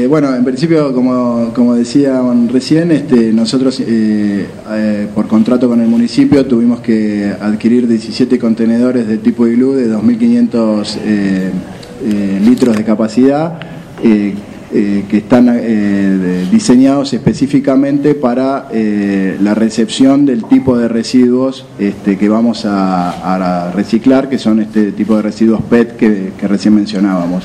Eh, bueno, en principio, como, como decían recién, este, nosotros eh, eh, por contrato con el municipio tuvimos que adquirir 17 contenedores de tipo iglú de 2.500 litros de capacidad que están diseñados específicamente para la recepción del tipo de residuos este, que vamos a, reciclar, que son este tipo de residuos PET que recién mencionábamos.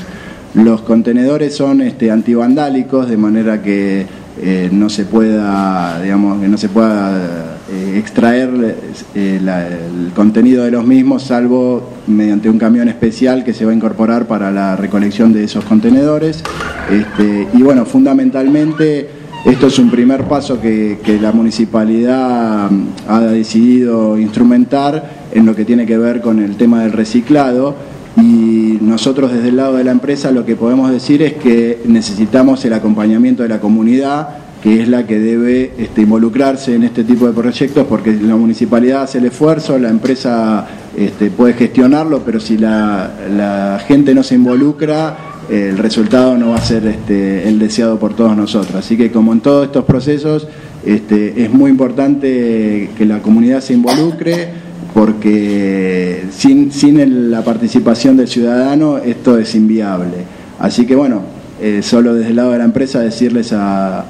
Los contenedores son este, antivandálicos, de manera que eh, no se pueda, digamos, que no se pueda eh, extraer eh, el contenido de los mismos, salvo mediante un camión especial que se va a incorporar para la recolección de esos contenedores. Este, y bueno, fundamentalmente esto es un primer paso que, que la municipalidad ha decidido instrumentar en lo que tiene que ver con el tema del reciclado y nosotros desde el lado de la empresa lo que podemos decir es que necesitamos el acompañamiento de la comunidad, que es la que debe este, involucrarse en este tipo de proyectos, porque la municipalidad hace el esfuerzo, la empresa este, puede gestionarlo, pero si la, gente no se involucra, el resultado no va a ser este, el deseado por todos nosotros. Así que como en todos estos procesos, es muy importante que la comunidad se involucre porque sin, sin la participación del ciudadano esto es inviable. Así que bueno, eh, solo desde el lado de la empresa decirles a,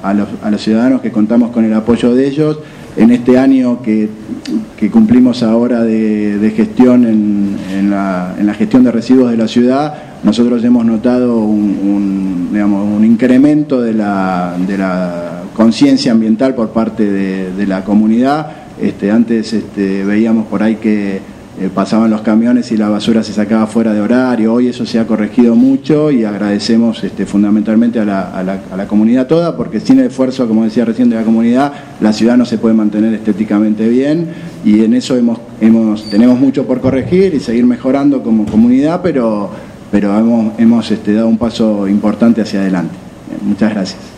los, ciudadanos que contamos con el apoyo de ellos. En este año que, cumplimos ahora de, gestión en, la, gestión de residuos de la ciudad, nosotros hemos notado un, incremento de la, conciencia ambiental por parte de la comunidad este, antes este, veíamos por ahí que eh, pasaban los camiones y la basura se sacaba fuera de horario. Hoy eso se ha corregido mucho y agradecemos este, fundamentalmente a la, comunidad toda, porque sin el esfuerzo, como decía recién, de la comunidad, la ciudad no se puede mantener estéticamente bien y en eso tenemos mucho por corregir y seguir mejorando como comunidad, pero, hemos dado un paso importante hacia adelante. Muchas gracias.